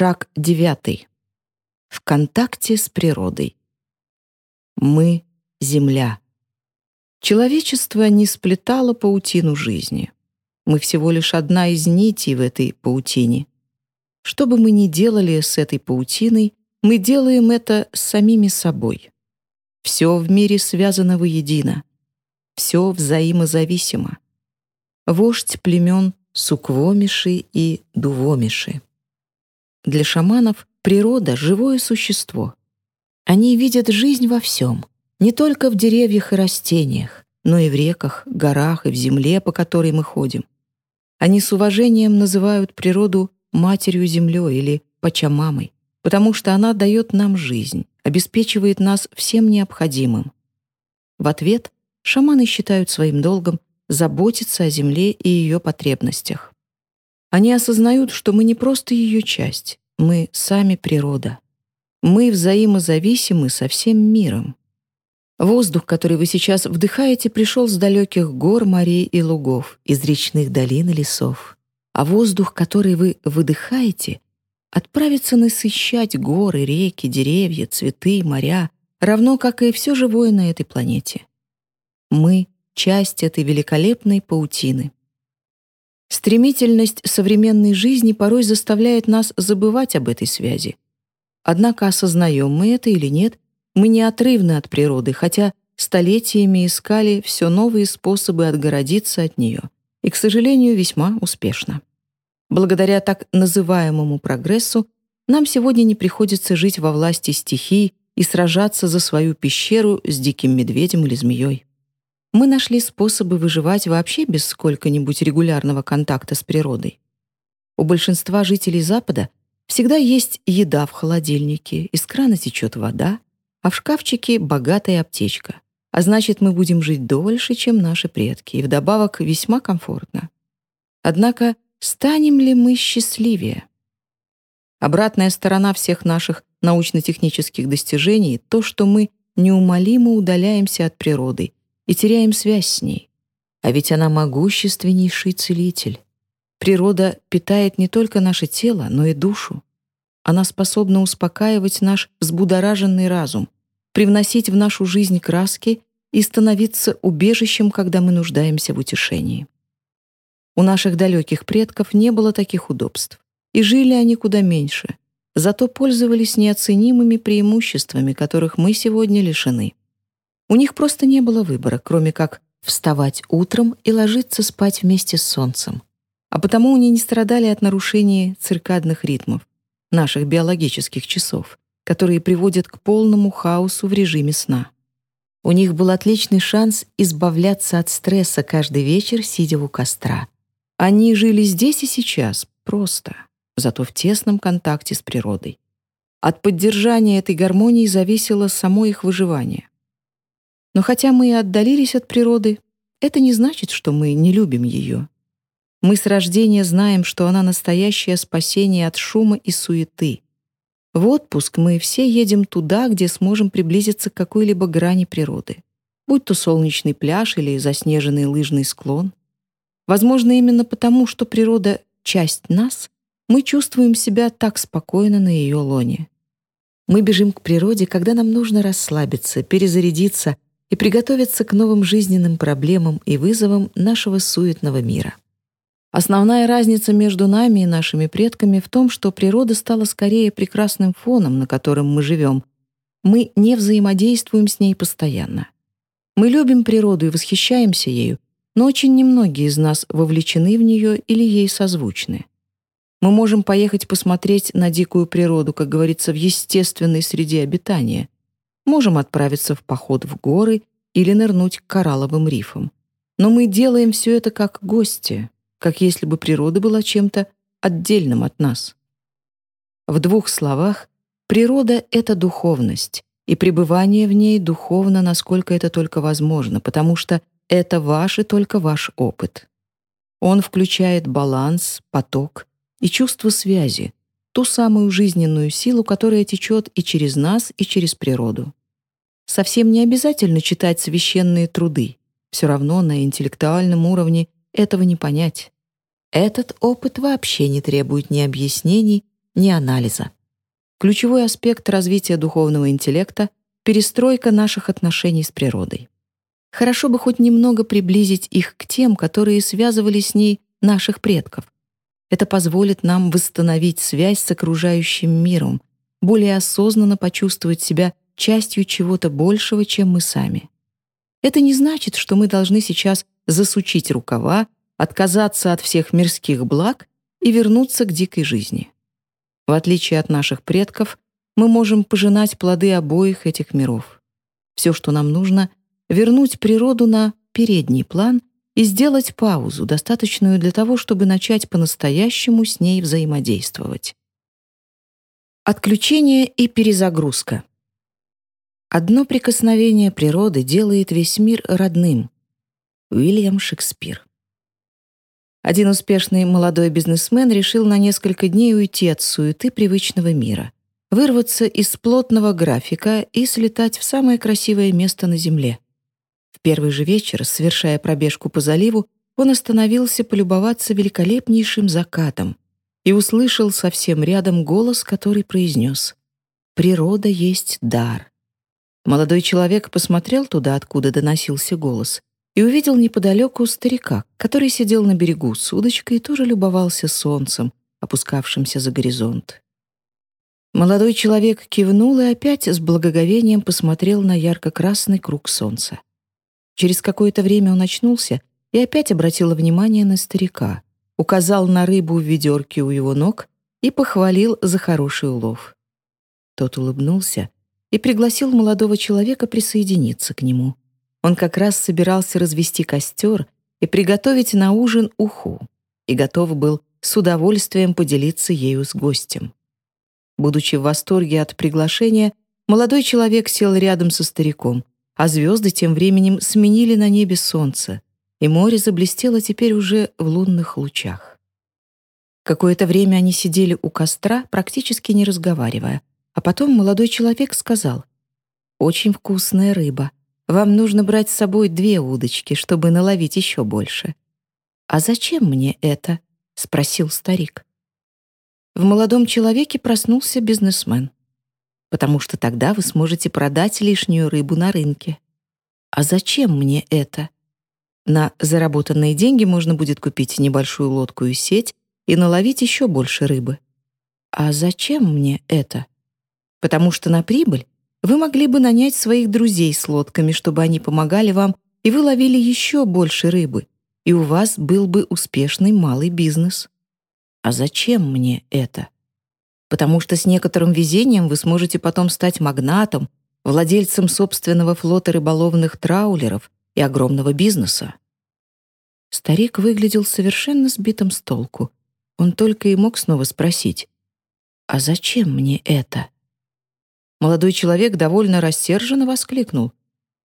Шаг девятый. В контакте с природой. Мы — Земля. Человечество не сплетало паутину жизни. Мы всего лишь одна из нитей в этой паутине. Что бы мы ни делали с этой паутиной, мы делаем это с самими собой. Все в мире связано воедино. Все взаимозависимо. Вождь племен Суквомиши и Дувомиши. Для шаманов природа — живое существо. Они видят жизнь во всем, не только в деревьях и растениях, но и в реках, горах и в земле, по которой мы ходим. Они с уважением называют природу матерью-землей или пачамамой, потому что она дает нам жизнь, обеспечивает нас всем необходимым. В ответ шаманы считают своим долгом заботиться о земле и ее потребностях. Они осознают, что мы не просто ее часть, мы сами природа. Мы взаимозависимы со всем миром. Воздух, который вы сейчас вдыхаете, пришел с далеких гор, морей и лугов, из речных долин и лесов. А воздух, который вы выдыхаете, отправится насыщать горы, реки, деревья, цветы, моря, равно как и все живое на этой планете. Мы — часть этой великолепной паутины. Стремительность современной жизни порой заставляет нас забывать об этой связи. Однако осознаем мы это или нет, мы неотрывны от природы, хотя столетиями искали все новые способы отгородиться от нее, и, к сожалению, весьма успешно. Благодаря так называемому прогрессу нам сегодня не приходится жить во власти стихий и сражаться за свою пещеру с диким медведем или змеей мы нашли способы выживать вообще без сколько-нибудь регулярного контакта с природой. У большинства жителей Запада всегда есть еда в холодильнике, из крана течет вода, а в шкафчике богатая аптечка. А значит, мы будем жить дольше, чем наши предки, и вдобавок весьма комфортно. Однако, станем ли мы счастливее? Обратная сторона всех наших научно-технических достижений — то, что мы неумолимо удаляемся от природы и теряем связь с ней. А ведь она могущественнейший целитель. Природа питает не только наше тело, но и душу. Она способна успокаивать наш взбудораженный разум, привносить в нашу жизнь краски и становиться убежищем, когда мы нуждаемся в утешении. У наших далеких предков не было таких удобств, и жили они куда меньше, зато пользовались неоценимыми преимуществами, которых мы сегодня лишены. У них просто не было выбора, кроме как вставать утром и ложиться спать вместе с солнцем. А потому они не страдали от нарушения циркадных ритмов, наших биологических часов, которые приводят к полному хаосу в режиме сна. У них был отличный шанс избавляться от стресса каждый вечер, сидя у костра. Они жили здесь и сейчас, просто, зато в тесном контакте с природой. От поддержания этой гармонии зависело само их выживание. Но хотя мы и отдалились от природы, это не значит, что мы не любим ее. Мы с рождения знаем, что она настоящее спасение от шума и суеты. В отпуск мы все едем туда, где сможем приблизиться к какой-либо грани природы, будь то солнечный пляж или заснеженный лыжный склон. Возможно, именно потому, что природа — часть нас, мы чувствуем себя так спокойно на ее лоне. Мы бежим к природе, когда нам нужно расслабиться, перезарядиться — и приготовиться к новым жизненным проблемам и вызовам нашего суетного мира. Основная разница между нами и нашими предками в том, что природа стала скорее прекрасным фоном, на котором мы живем. Мы не взаимодействуем с ней постоянно. Мы любим природу и восхищаемся ею, но очень немногие из нас вовлечены в нее или ей созвучны. Мы можем поехать посмотреть на дикую природу, как говорится, в естественной среде обитания, Можем отправиться в поход в горы или нырнуть к коралловым рифам. Но мы делаем все это как гости, как если бы природа была чем-то отдельным от нас. В двух словах, природа — это духовность, и пребывание в ней духовно, насколько это только возможно, потому что это ваш и только ваш опыт. Он включает баланс, поток и чувство связи, ту самую жизненную силу, которая течет и через нас, и через природу. Совсем не обязательно читать священные труды. Все равно на интеллектуальном уровне этого не понять. Этот опыт вообще не требует ни объяснений, ни анализа. Ключевой аспект развития духовного интеллекта — перестройка наших отношений с природой. Хорошо бы хоть немного приблизить их к тем, которые связывали с ней наших предков. Это позволит нам восстановить связь с окружающим миром, более осознанно почувствовать себя частью чего-то большего, чем мы сами. Это не значит, что мы должны сейчас засучить рукава, отказаться от всех мирских благ и вернуться к дикой жизни. В отличие от наших предков, мы можем пожинать плоды обоих этих миров. Все, что нам нужно — вернуть природу на передний план и сделать паузу, достаточную для того, чтобы начать по-настоящему с ней взаимодействовать. Отключение и перезагрузка. Одно прикосновение природы делает весь мир родным. Уильям Шекспир. Один успешный молодой бизнесмен решил на несколько дней уйти от суеты привычного мира, вырваться из плотного графика и слетать в самое красивое место на Земле. В первый же вечер, совершая пробежку по заливу, он остановился полюбоваться великолепнейшим закатом и услышал совсем рядом голос, который произнес «Природа есть дар». Молодой человек посмотрел туда, откуда доносился голос, и увидел неподалеку старика, который сидел на берегу с удочкой и тоже любовался солнцем, опускавшимся за горизонт. Молодой человек кивнул и опять с благоговением посмотрел на ярко-красный круг солнца. Через какое-то время он очнулся и опять обратил внимание на старика, указал на рыбу в ведерке у его ног и похвалил за хороший улов. Тот улыбнулся и пригласил молодого человека присоединиться к нему — он как раз собирался развести костер и приготовить на ужин уху и готов был с удовольствием поделиться ею с гостем. Будучи в восторге от приглашения, молодой человек сел рядом со стариком, а звезды тем временем сменили на небе солнце, и море заблестело теперь уже в лунных лучах. Какое-то время они сидели у костра, практически не разговаривая, а потом молодой человек сказал, «Очень вкусная рыба. Вам нужно брать с собой две удочки, чтобы наловить еще больше». «А зачем мне это?» — спросил старик. В молодом человеке проснулся бизнесмен. «Потому что тогда вы сможете продать лишнюю рыбу на рынке». «А зачем мне это?» На заработанные деньги можно будет купить небольшую лодку и сеть и наловить еще больше рыбы. А зачем мне это? Потому что на прибыль вы могли бы нанять своих друзей с лодками, чтобы они помогали вам, и вы ловили еще больше рыбы, и у вас был бы успешный малый бизнес. А зачем мне это? Потому что с некоторым везением вы сможете потом стать магнатом, владельцем собственного флота рыболовных траулеров и огромного бизнеса. Старик выглядел совершенно сбитым с толку. Он только и мог снова спросить, «А зачем мне это?» Молодой человек довольно рассерженно воскликнул.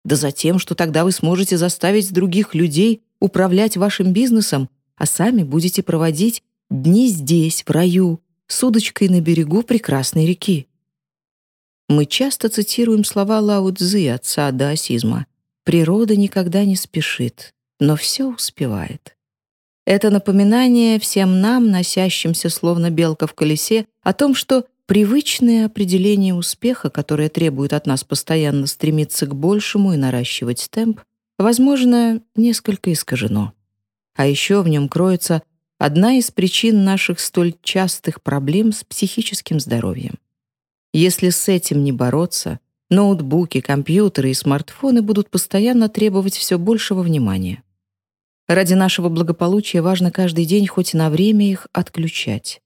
«Да за тем, что тогда вы сможете заставить других людей управлять вашим бизнесом, а сами будете проводить дни здесь, в раю, с удочкой на берегу прекрасной реки». Мы часто цитируем слова Лао Цзы, отца даосизма. «Природа никогда не спешит, но все успевает». Это напоминание всем нам, носящимся словно белка в колесе, о том, что Привычное определение успеха, которое требует от нас постоянно стремиться к большему и наращивать темп, возможно, несколько искажено. А еще в нем кроется одна из причин наших столь частых проблем с психическим здоровьем. Если с этим не бороться, ноутбуки, компьютеры и смартфоны будут постоянно требовать все большего внимания. Ради нашего благополучия важно каждый день хоть на время их отключать.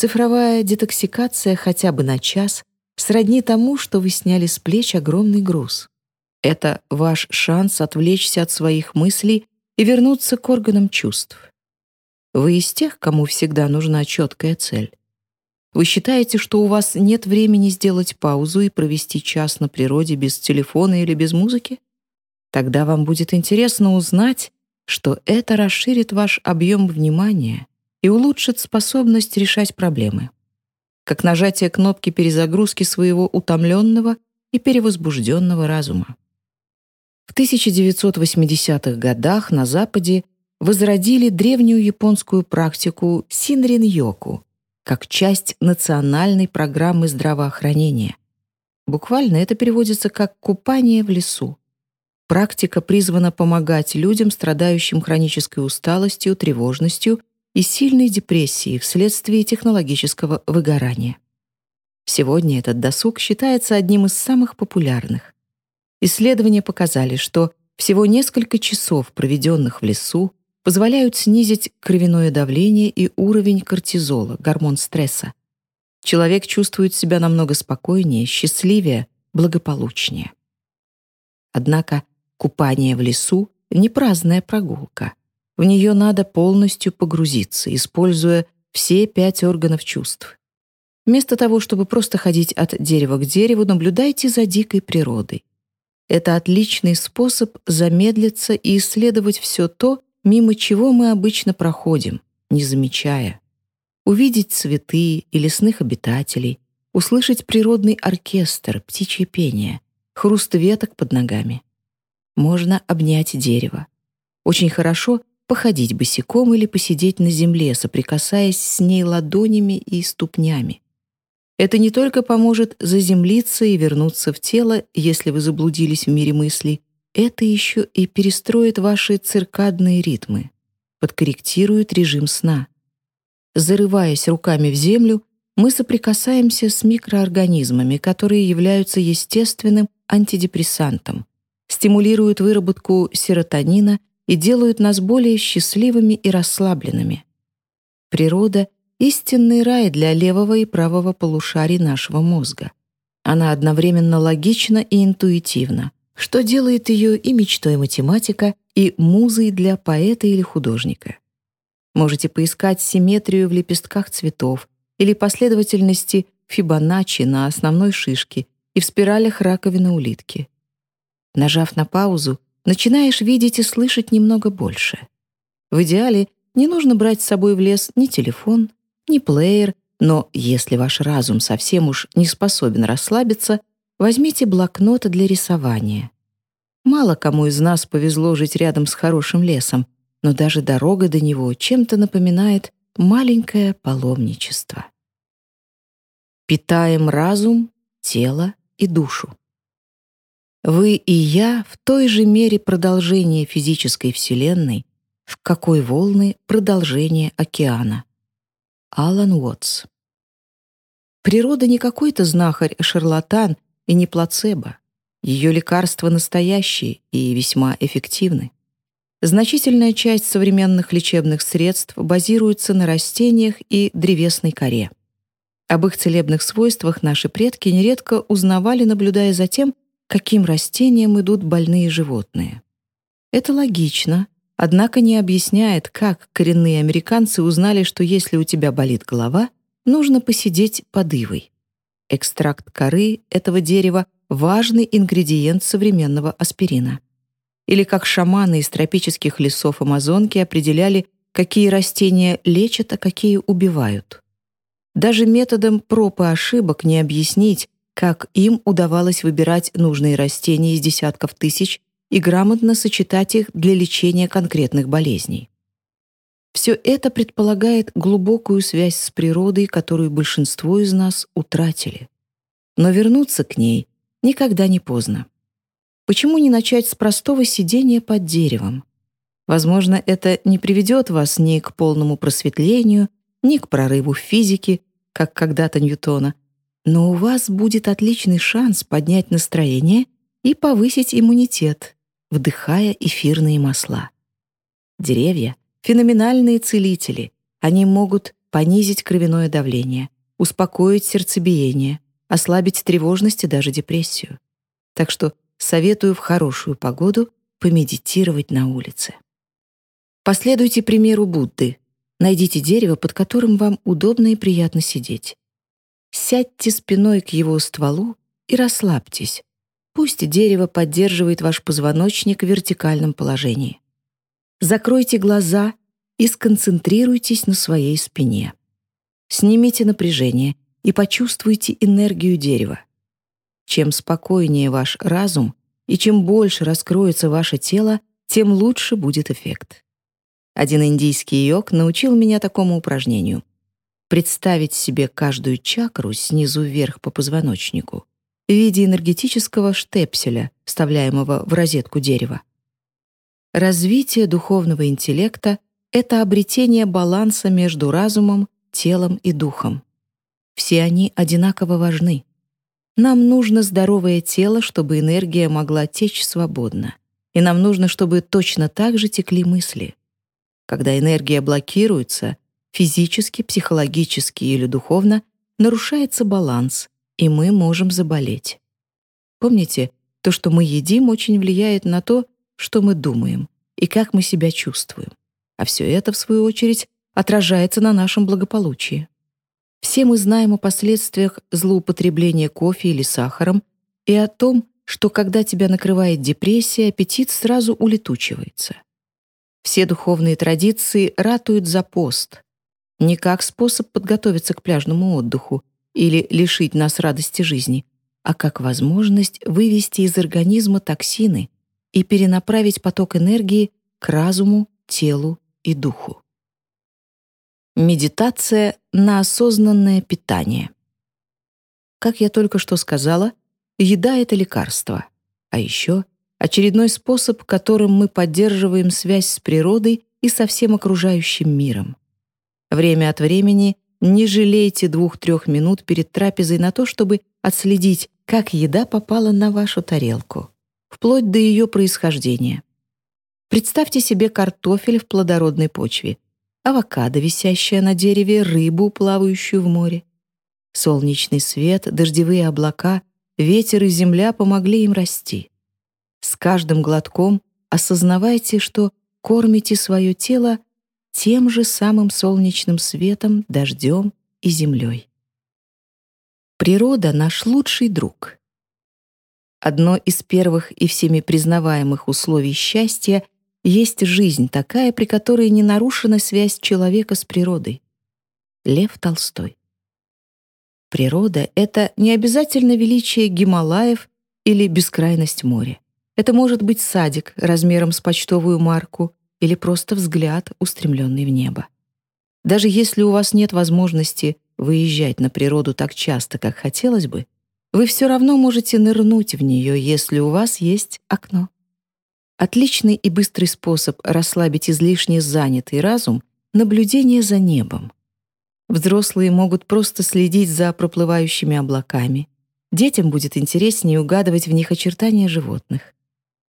Цифровая детоксикация хотя бы на час сродни тому, что вы сняли с плеч огромный груз. Это ваш шанс отвлечься от своих мыслей и вернуться к органам чувств. Вы из тех, кому всегда нужна четкая цель. Вы считаете, что у вас нет времени сделать паузу и провести час на природе без телефона или без музыки? Тогда вам будет интересно узнать, что это расширит ваш объем внимания и улучшит способность решать проблемы. Как нажатие кнопки перезагрузки своего утомленного и перевозбужденного разума. В 1980-х годах на Западе возродили древнюю японскую практику синрин-йоку, как часть национальной программы здравоохранения. Буквально это переводится как «купание в лесу». Практика призвана помогать людям, страдающим хронической усталостью, тревожностью и сильной депрессией вследствие технологического выгорания. Сегодня этот досуг считается одним из самых популярных. Исследования показали, что всего несколько часов, проведенных в лесу, позволяют снизить кровяное давление и уровень кортизола, гормон стресса. Человек чувствует себя намного спокойнее, счастливее, благополучнее. Однако купание в лесу — не праздная прогулка. В нее надо полностью погрузиться, используя все пять органов чувств. Вместо того, чтобы просто ходить от дерева к дереву, наблюдайте за дикой природой. Это отличный способ замедлиться и исследовать все то, мимо чего мы обычно проходим, не замечая. Увидеть цветы и лесных обитателей, услышать природный оркестр, птичье пение, хруст веток под ногами. Можно обнять дерево. Очень хорошо походить босиком или посидеть на земле, соприкасаясь с ней ладонями и ступнями. Это не только поможет заземлиться и вернуться в тело, если вы заблудились в мире мыслей, это еще и перестроит ваши циркадные ритмы, подкорректирует режим сна. Зарываясь руками в землю, мы соприкасаемся с микроорганизмами, которые являются естественным антидепрессантом, стимулируют выработку серотонина и делают нас более счастливыми и расслабленными. Природа — истинный рай для левого и правого полушарий нашего мозга. Она одновременно логична и интуитивна, что делает ее и мечтой математика, и музой для поэта или художника. Можете поискать симметрию в лепестках цветов или последовательности Фибоначчи на основной шишке и в спиралях раковины улитки. Нажав на паузу, начинаешь видеть и слышать немного больше. В идеале не нужно брать с собой в лес ни телефон, ни плеер, но если ваш разум совсем уж не способен расслабиться, возьмите блокнот для рисования. Мало кому из нас повезло жить рядом с хорошим лесом, но даже дорога до него чем-то напоминает маленькое паломничество. Питаем разум, тело и душу. Вы и я в той же мере продолжение физической Вселенной, в какой волны продолжение океана. Алан Уотс. Природа не какой-то знахарь-шарлатан и не плацебо. Ее лекарства настоящие и весьма эффективны. Значительная часть современных лечебных средств базируется на растениях и древесной коре. Об их целебных свойствах наши предки нередко узнавали, наблюдая за тем, каким растениям идут больные животные. Это логично, однако не объясняет, как коренные американцы узнали, что если у тебя болит голова, нужно посидеть под ивой. Экстракт коры этого дерева — важный ингредиент современного аспирина. Или как шаманы из тропических лесов Амазонки определяли, какие растения лечат, а какие убивают. Даже методом проб и ошибок не объяснить, как им удавалось выбирать нужные растения из десятков тысяч и грамотно сочетать их для лечения конкретных болезней. Все это предполагает глубокую связь с природой, которую большинство из нас утратили. Но вернуться к ней никогда не поздно. Почему не начать с простого сидения под деревом? Возможно, это не приведет вас ни к полному просветлению, ни к прорыву в физике, как когда-то Ньютона, но у вас будет отличный шанс поднять настроение и повысить иммунитет, вдыхая эфирные масла. Деревья — феноменальные целители. Они могут понизить кровяное давление, успокоить сердцебиение, ослабить тревожность и даже депрессию. Так что советую в хорошую погоду помедитировать на улице. Последуйте примеру Будды. Найдите дерево, под которым вам удобно и приятно сидеть. Сядьте спиной к его стволу и расслабьтесь, Пусть дерево поддерживает ваш позвоночник в вертикальном положении. Закройте глаза и сконцентрируйтесь на своей спине. Снимите напряжение и почувствуйте энергию дерева. Чем спокойнее ваш разум и чем больше раскроется ваше тело, тем лучше будет эффект. Один индийский йог научил меня такому упражнению. Представить себе каждую чакру снизу вверх по позвоночнику в виде энергетического штепселя, вставляемого в розетку дерева. Развитие духовного интеллекта — это обретение баланса между разумом, телом и духом. Все они одинаково важны. Нам нужно здоровое тело, чтобы энергия могла течь свободно. И нам нужно, чтобы точно так же текли мысли. Когда энергия блокируется, физически, психологически или духовно, нарушается баланс, и мы можем заболеть. Помните, то, что мы едим, очень влияет на то, что мы думаем и как мы себя чувствуем. А все это, в свою очередь, отражается на нашем благополучии. Все мы знаем о последствиях злоупотребления кофе или сахаром и о том, что когда тебя накрывает депрессия, аппетит сразу улетучивается. Все духовные традиции ратуют за пост, не как способ подготовиться к пляжному отдыху или лишить нас радости жизни, а как возможность вывести из организма токсины и перенаправить поток энергии к разуму, телу и духу. Медитация на осознанное питание. Как я только что сказала, еда — это лекарство. А еще очередной способ, которым мы поддерживаем связь с природой и со всем окружающим миром. Время от времени не жалейте двух-трех минут перед трапезой на то, чтобы отследить, как еда попала на вашу тарелку, вплоть до ее происхождения. Представьте себе картофель в плодородной почве — авокадо, висящее на дереве, рыбу, плавающую в море. Солнечный свет, дождевые облака, ветер и земля помогли им расти. С каждым глотком осознавайте, что кормите свое тело тем же самым солнечным светом, дождем и землей. Природа — наш лучший друг. Одно из первых и всеми признаваемых условий счастья есть жизнь такая, при которой не нарушена связь человека с природой. Лев Толстой. Природа — это не обязательно величие Гималаев или бескрайность моря. Это может быть садик размером с почтовую марку или просто взгляд, устремленный в небо. Даже если у вас нет возможности выезжать на природу так часто, как хотелось бы, вы все равно можете нырнуть в нее, если у вас есть окно. Отличный и быстрый способ расслабить излишне занятый разум — наблюдение за небом. Взрослые могут просто следить за проплывающими облаками. Детям будет интереснее угадывать в них очертания животных.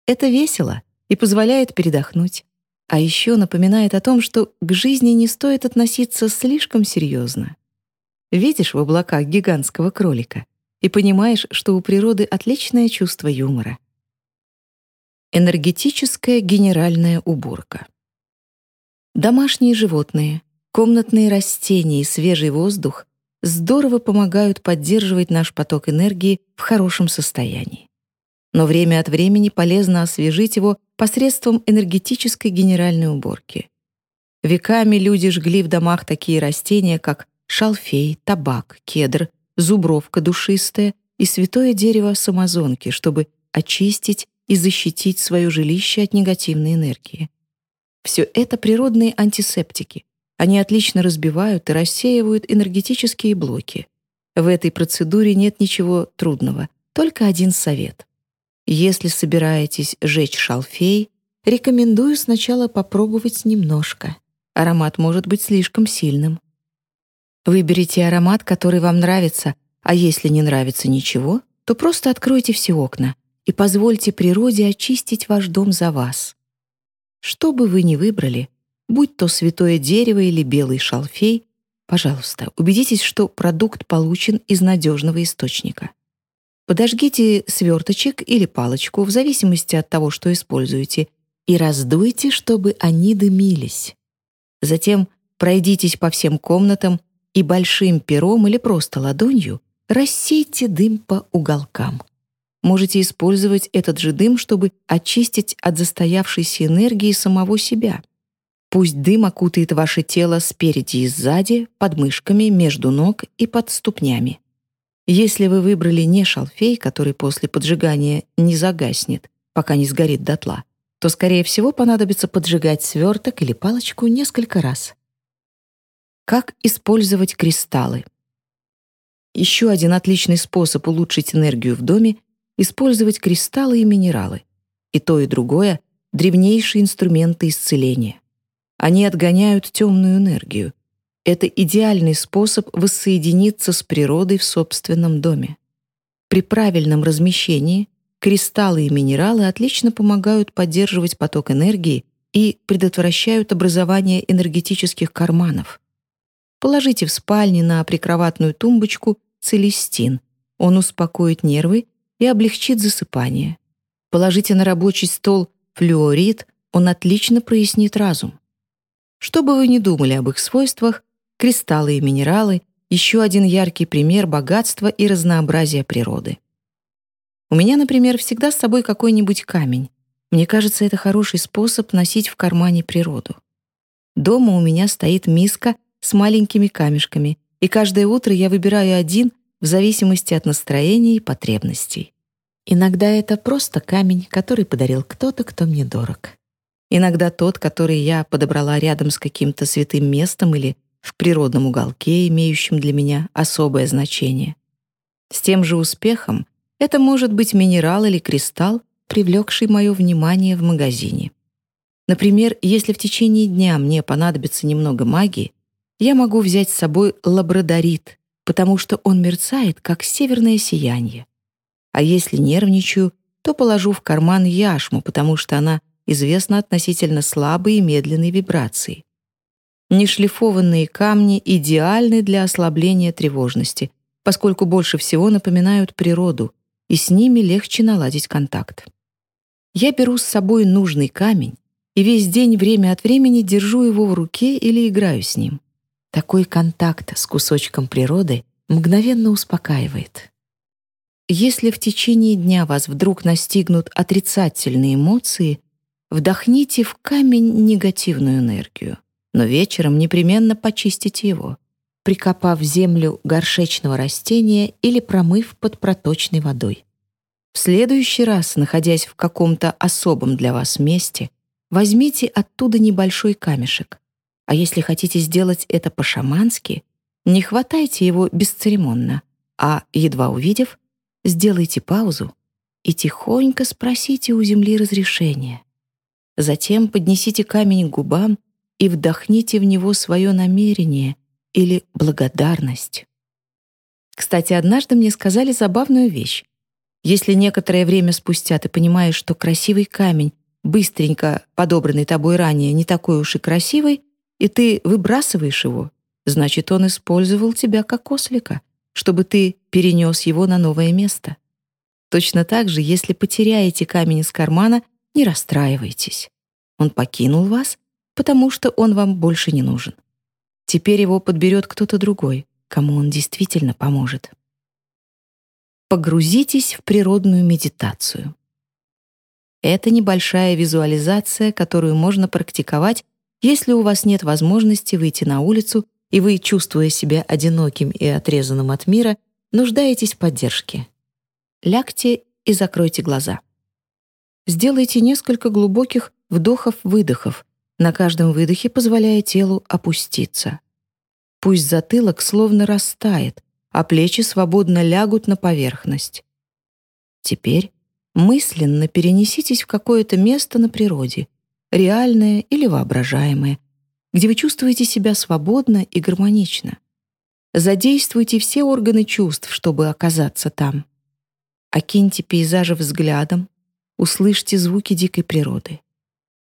Это весело и позволяет передохнуть. А еще напоминает о том, что к жизни не стоит относиться слишком серьезно. Видишь в облаках гигантского кролика и понимаешь, что у природы отличное чувство юмора — Энергетическая генеральная уборка. Домашние животные, комнатные растения и свежий воздух здорово помогают поддерживать наш поток энергии в хорошем состоянии. Но время от времени полезно освежить его посредством энергетической генеральной уборки. Веками люди жгли в домах такие растения, как шалфей, табак, кедр, зубровка душистая и святое дерево самозонки, чтобы очистить и защитить свое жилище от негативной энергии. Все это природные антисептики. Они отлично разбивают и рассеивают энергетические блоки. В этой процедуре нет ничего трудного, только один совет. Если собираетесь жечь шалфей, рекомендую сначала попробовать немножко. Аромат может быть слишком сильным. Выберите аромат, который вам нравится, а если не нравится ничего, то просто откройте все окна — и позвольте природе очистить ваш дом за вас. Что бы вы ни выбрали, будь то святое дерево или белый шалфей, пожалуйста, убедитесь, что продукт получен из надежного источника. Подожгите сверточек или палочку, в зависимости от того, что используете, и раздуйте, чтобы они дымились. Затем пройдитесь по всем комнатам и большим пером или просто ладонью рассейте дым по уголкам. Можете использовать этот же дым, чтобы очистить от застоявшейся энергии самого себя. Пусть дым окутает ваше тело спереди и сзади, под мышками, между ног и под ступнями. Если вы выбрали не шалфей, который после поджигания не загаснет, пока не сгорит дотла, то, скорее всего, понадобится поджигать сверток или палочку несколько раз. Как использовать кристаллы? Еще один отличный способ улучшить энергию в доме — использовать кристаллы и минералы. И то, и другое — древнейшие инструменты исцеления. Они отгоняют темную энергию. Это идеальный способ воссоединиться с природой в собственном доме. При правильном размещении кристаллы и минералы отлично помогают поддерживать поток энергии и предотвращают образование энергетических карманов. Положите в спальне на прикроватную тумбочку целестин. Он успокоит нервы и облегчит засыпание. Положите на рабочий стол флюорид, он отлично прояснит разум. Что бы вы ни думали об их свойствах, кристаллы и минералы — еще один яркий пример богатства и разнообразия природы. У меня, например, всегда с собой какой-нибудь камень. Мне кажется, это хороший способ носить в кармане природу. Дома у меня стоит миска с маленькими камешками, и каждое утро я выбираю один в зависимости от настроения и потребностей. Иногда это просто камень, который подарил кто-то, кто мне дорог. Иногда тот, который я подобрала рядом с каким-то святым местом или в природном уголке, имеющем для меня особое значение. С тем же успехом это может быть минерал или кристалл, привлекший мое внимание в магазине. Например, если в течение дня мне понадобится немного магии, я могу взять с собой лабрадорит, потому что он мерцает, как северное сияние. А если нервничаю, то положу в карман яшму, потому что она известна относительно слабой и медленной вибрации. Нешлифованные камни идеальны для ослабления тревожности, поскольку больше всего напоминают природу, и с ними легче наладить контакт. Я беру с собой нужный камень и весь день время от времени держу его в руке или играю с ним. Такой контакт с кусочком природы мгновенно успокаивает. Если в течение дня вас вдруг настигнут отрицательные эмоции, вдохните в камень негативную энергию, но вечером непременно почистите его, прикопав землю горшечного растения или промыв под проточной водой. В следующий раз, находясь в каком-то особом для вас месте, возьмите оттуда небольшой камешек, а если хотите сделать это по-шамански, не хватайте его бесцеремонно, а, едва увидев, сделайте паузу и тихонько спросите у земли разрешения. Затем поднесите камень к губам и вдохните в него свое намерение или благодарность. Кстати, однажды мне сказали забавную вещь. Если некоторое время спустя ты понимаешь, что красивый камень, быстренько подобранный тобой ранее, не такой уж и красивый, и ты выбрасываешь его, значит, он использовал тебя как ослика, чтобы ты перенес его на новое место. Точно так же, если потеряете камень из кармана, не расстраивайтесь. Он покинул вас, потому что он вам больше не нужен. Теперь его подберет кто-то другой, кому он действительно поможет. Погрузитесь в природную медитацию. Это небольшая визуализация, которую можно практиковать если у вас нет возможности выйти на улицу, и вы, чувствуя себя одиноким и отрезанным от мира, нуждаетесь в поддержке. Лягте и закройте глаза. Сделайте несколько глубоких вдохов-выдохов, на каждом выдохе позволяя телу опуститься. Пусть затылок словно растает, а плечи свободно лягут на поверхность. Теперь мысленно перенеситесь в какое-то место на природе, реальное или воображаемое, где вы чувствуете себя свободно и гармонично. Задействуйте все органы чувств, чтобы оказаться там. Окиньте пейзажи взглядом, услышьте звуки дикой природы.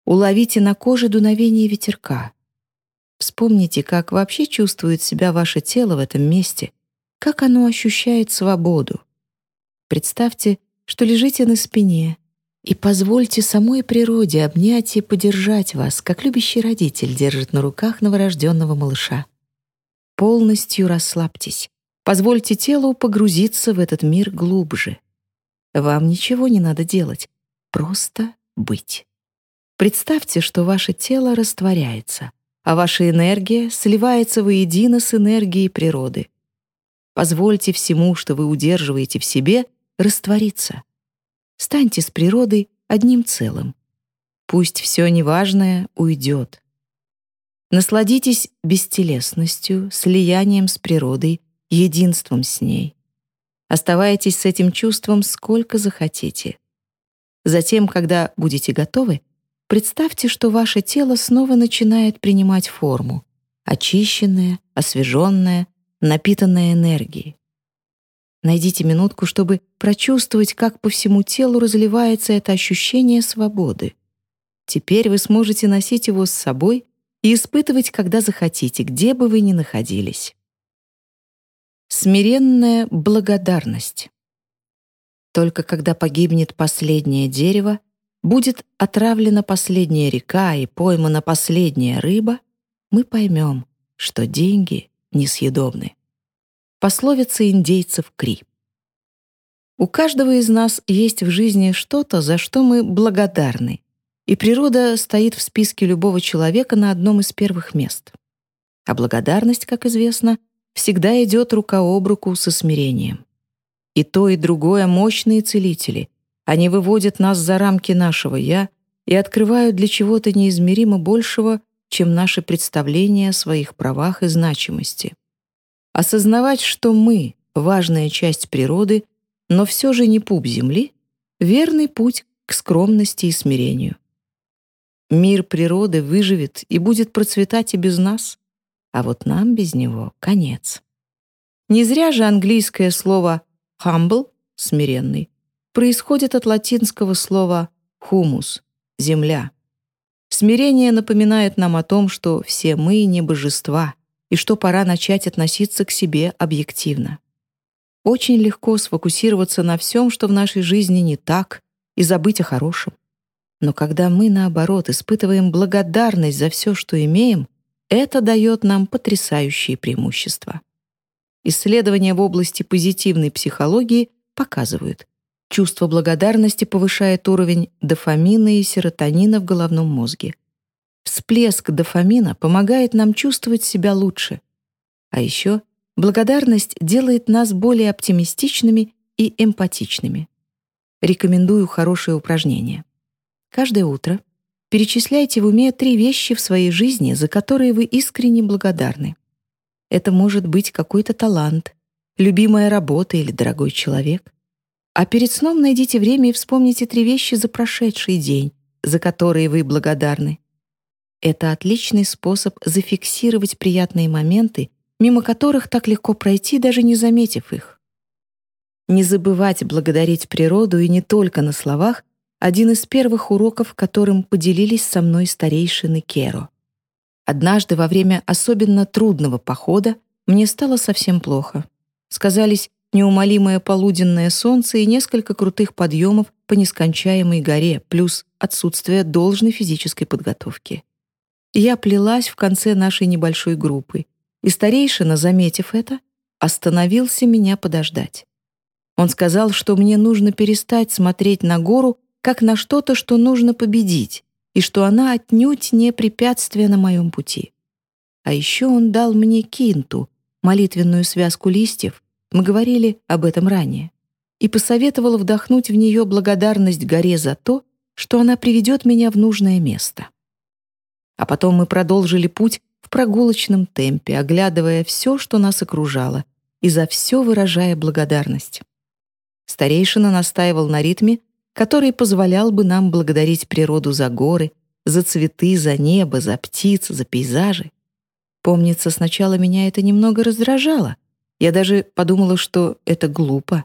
Уловите на коже дуновение ветерка. Вспомните, как вообще чувствует себя ваше тело в этом месте, как оно ощущает свободу. Представьте, что лежите на спине, и позвольте самой природе обнять и подержать вас, как любящий родитель держит на руках новорожденного малыша. Полностью расслабьтесь. Позвольте телу погрузиться в этот мир глубже. Вам ничего не надо делать, просто быть. Представьте, что ваше тело растворяется, а ваша энергия сливается воедино с энергией природы. Позвольте всему, что вы удерживаете в себе, раствориться — Станьте с природой одним целым. Пусть все неважное уйдет. Насладитесь бестелесностью, слиянием с природой, единством с ней. Оставайтесь с этим чувством сколько захотите. Затем, когда будете готовы, представьте, что ваше тело снова начинает принимать форму, очищенное, освеженное, напитанное энергией. Найдите минутку, чтобы прочувствовать, как по всему телу разливается это ощущение свободы. Теперь вы сможете носить его с собой и испытывать, когда захотите, где бы вы ни находились. Смиренная благодарность. Только когда погибнет последнее дерево, будет отравлена последняя река и поймана последняя рыба, мы поймем, что деньги несъедобны. Пословица индейцев Кри. У каждого из нас есть в жизни что-то, за что мы благодарны, и природа стоит в списке любого человека на одном из первых мест. А благодарность, как известно, всегда идет рука об руку со смирением. И то, и другое — мощные целители. Они выводят нас за рамки нашего «я» и открывают для чего-то неизмеримо большего, чем наши представления о своих правах и значимости. Осознавать, что мы — важная часть природы, но все же не пуп земли — верный путь к скромности и смирению. Мир природы выживет и будет процветать и без нас, а вот нам без него конец. Не зря же английское слово «humble» — смиренный происходит от латинского слова «humus» — земля. Смирение напоминает нам о том, что все мы не божества и что пора начать относиться к себе объективно. Очень легко сфокусироваться на всем, что в нашей жизни не так, и забыть о хорошем. Но когда мы, наоборот, испытываем благодарность за все, что имеем, это дает нам потрясающие преимущества. Исследования в области позитивной психологии показывают, чувство благодарности повышает уровень дофамина и серотонина в головном мозге. Всплеск дофамина помогает нам чувствовать себя лучше. А еще благодарность делает нас более оптимистичными и эмпатичными. Рекомендую хорошее упражнение. Каждое утро Перечисляйте в уме три вещи в своей жизни, за которые вы искренне благодарны. Это может быть какой-то талант, любимая работа или дорогой человек. А перед сном найдите время и вспомните три вещи за прошедший день, за которые вы благодарны. Это отличный способ зафиксировать приятные моменты, мимо которых так легко пройти, даже не заметив их. Не забывать благодарить природу и не только на словах, один из первых уроков, которым поделились со мной старейшины Керо. Однажды во время особенно трудного похода мне стало совсем плохо. Сказались неумолимое полуденное солнце и несколько крутых подъемов по нескончаемой горе, плюс отсутствие должной физической подготовки. Я плелась в конце нашей небольшой группы, и старейшина, заметив это, остановился меня подождать. Он сказал, что мне нужно перестать смотреть на гору как на что-то, что нужно победить, и что она отнюдь не препятствие на моем пути. А еще он дал мне кинту, молитвенную связку листьев, мы говорили об этом ранее, и посоветовал вдохнуть в нее благодарность горе за то, что она приведет меня в нужное место. А потом мы продолжили путь в прогулочном темпе, оглядывая все, что нас окружало, и за все выражая благодарность. Старейшина настаивал на ритме, который позволял бы нам благодарить природу за горы, за цветы, за небо, за птиц, за пейзажи. Помнится, сначала меня это немного раздражало. Я даже подумала, что это глупо.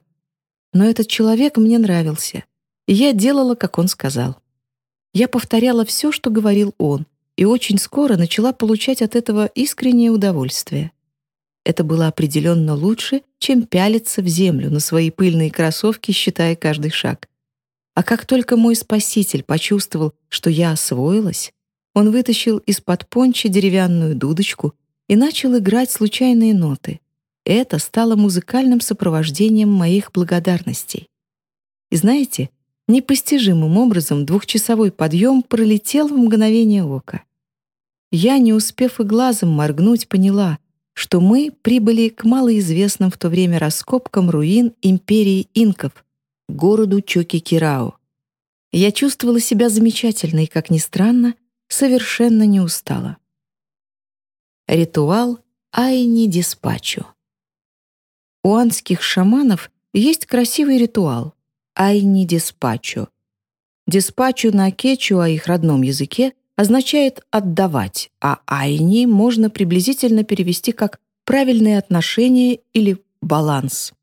Но этот человек мне нравился, и я делала, как он сказал. Я повторяла все, что говорил он, и очень скоро начала получать от этого искреннее удовольствие. Это было определенно лучше, чем пялиться в землю на свои пыльные кроссовки, считая каждый шаг. А как только мой спаситель почувствовал, что я освоилась, он вытащил из-под понча деревянную дудочку и начал играть случайные ноты. Это стало музыкальным сопровождением моих благодарностей. И знаете, непостижимым образом двухчасовой подъем пролетел в мгновение ока. Я, не успев и глазом моргнуть, поняла, что мы прибыли к малоизвестным в то время раскопкам руин империи инков, городу Чокикирао. Я чувствовала себя замечательно и, как ни странно, совершенно не устала. Ритуал Айни Диспачо. У анских шаманов есть красивый ритуал Айни Диспачо. Диспачо на кечуа, их родном языке, означает «отдавать», а «айни» можно приблизительно перевести как «правильные отношения» или «баланс».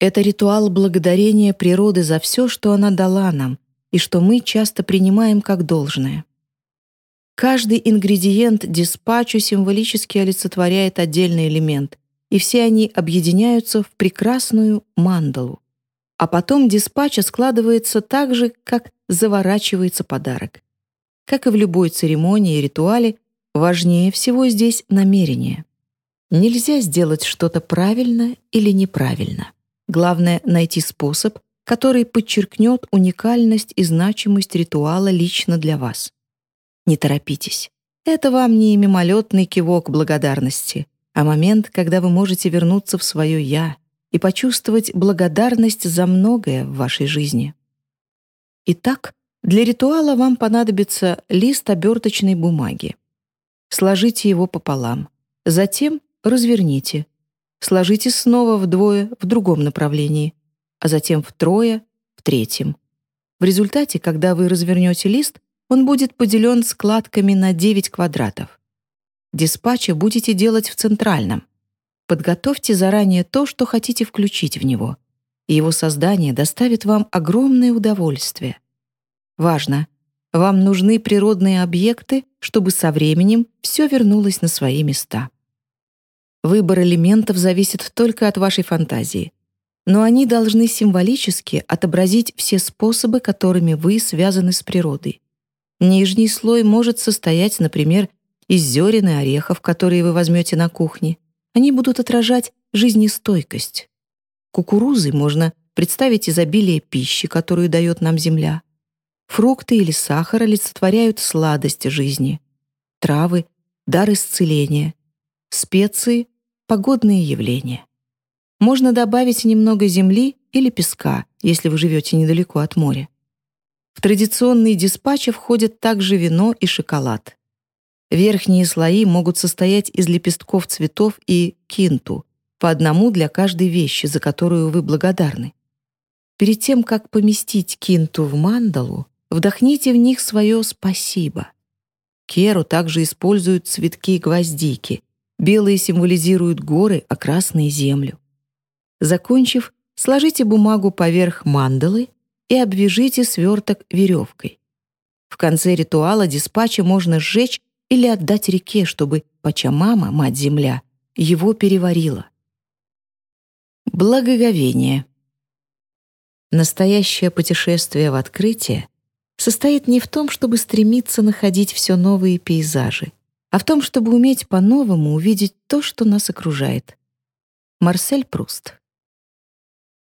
Это ритуал благодарения природы за все, что она дала нам, и что мы часто принимаем как должное. Каждый ингредиент диспачу символически олицетворяет отдельный элемент, и все они объединяются в прекрасную мандалу. А потом диспача складывается так же, как заворачивается подарок. Как и в любой церемонии и ритуале, важнее всего здесь намерение. Нельзя сделать что-то правильно или неправильно. Главное — найти способ, который подчеркнет уникальность и значимость ритуала лично для вас. Не торопитесь. Это вам не мимолетный кивок благодарности, а момент, когда вы можете вернуться в свое «я» и почувствовать благодарность за многое в вашей жизни. Итак, для ритуала вам понадобится лист оберточной бумаги. Сложите его пополам. Затем разверните. Сложите снова вдвое в другом направлении, а затем втрое в третьем. В результате, когда вы развернете лист, он будет поделен складками на 9 квадратов. Диспатча будете делать в центральном. Подготовьте заранее то, что хотите включить в него. И его создание доставит вам огромное удовольствие. Важно, вам нужны природные объекты, чтобы со временем все вернулось на свои места. Выбор элементов зависит только от вашей фантазии, но они должны символически отобразить все способы, которыми вы связаны с природой. Нижний слой может состоять, например, из зерен и орехов, которые вы возьмете на кухне. Они будут отражать жизнестойкость. Кукурузой можно представить изобилие пищи, которую дает нам земля. Фрукты или сахар олицетворяют сладость жизни. Травы — дар исцеления. Специи — погодные явления. Можно добавить немного земли или песка, если вы живете недалеко от моря. В традиционные диспачи входят также вино и шоколад. Верхние слои могут состоять из лепестков цветов и кинту, по одному для каждой вещи, за которую вы благодарны. Перед тем, как поместить кинту в мандалу, вдохните в них свое «спасибо». Керу также используют цветки гвоздики. Белые символизируют горы, а красные — землю. Закончив, сложите бумагу поверх мандалы и обвяжите сверток веревкой. В конце ритуала диспача можно сжечь или отдать реке, чтобы Пачамама, Мать-Земля, его переварила. Благоговение. Настоящее путешествие в открытие состоит не в том, чтобы стремиться находить все новые пейзажи, а в том, чтобы уметь по-новому увидеть то, что нас окружает. Марсель Пруст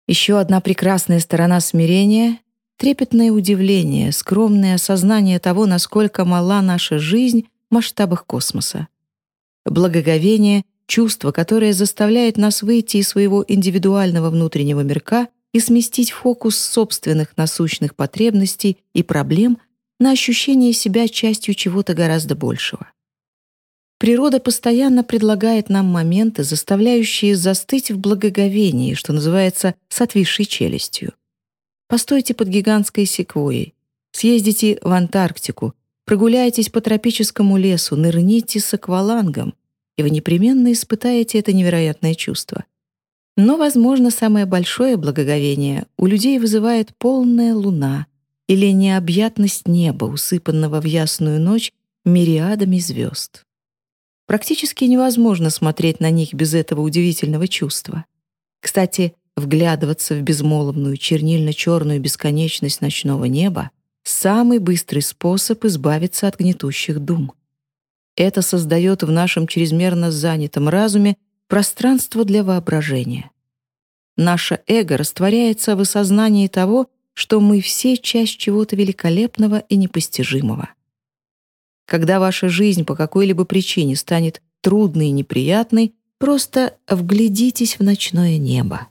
еще одна прекрасная сторона смирения — трепетное удивление, скромное осознание того, насколько мала наша жизнь масштабах космоса. Благоговение — чувство, которое заставляет нас выйти из своего индивидуального внутреннего мирка и сместить фокус собственных насущных потребностей и проблем на ощущение себя частью чего-то гораздо большего. Природа постоянно предлагает нам моменты, заставляющие застыть в благоговении, что называется, с отвисшей челюстью. Постойте под гигантской секвойей, съездите в Антарктику, прогуляйтесь по тропическому лесу, нырните с аквалангом, и вы непременно испытаете это невероятное чувство. Но, возможно, самое большое благоговение у людей вызывает полная луна или необъятность неба, усыпанного в ясную ночь мириадами звезд. Практически невозможно смотреть на них без этого удивительного чувства. Кстати, вглядываться в безмолвную чернильно-черную бесконечность ночного неба — самый быстрый способ избавиться от гнетущих дум. Это создает в нашем чрезмерно занятом разуме пространство для воображения. Наше эго растворяется в осознании того, что мы все часть чего-то великолепного и непостижимого. Когда ваша жизнь по какой-либо причине станет трудной и неприятной, просто вглядитесь в ночное небо.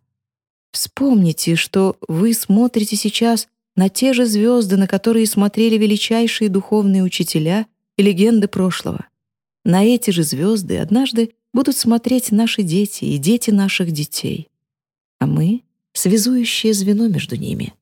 Вспомните, что вы смотрите сейчас на те же звезды, на которые смотрели величайшие духовные учителя и легенды прошлого. На эти же звезды однажды будут смотреть наши дети и дети наших детей. А мы — связующее звено между ними.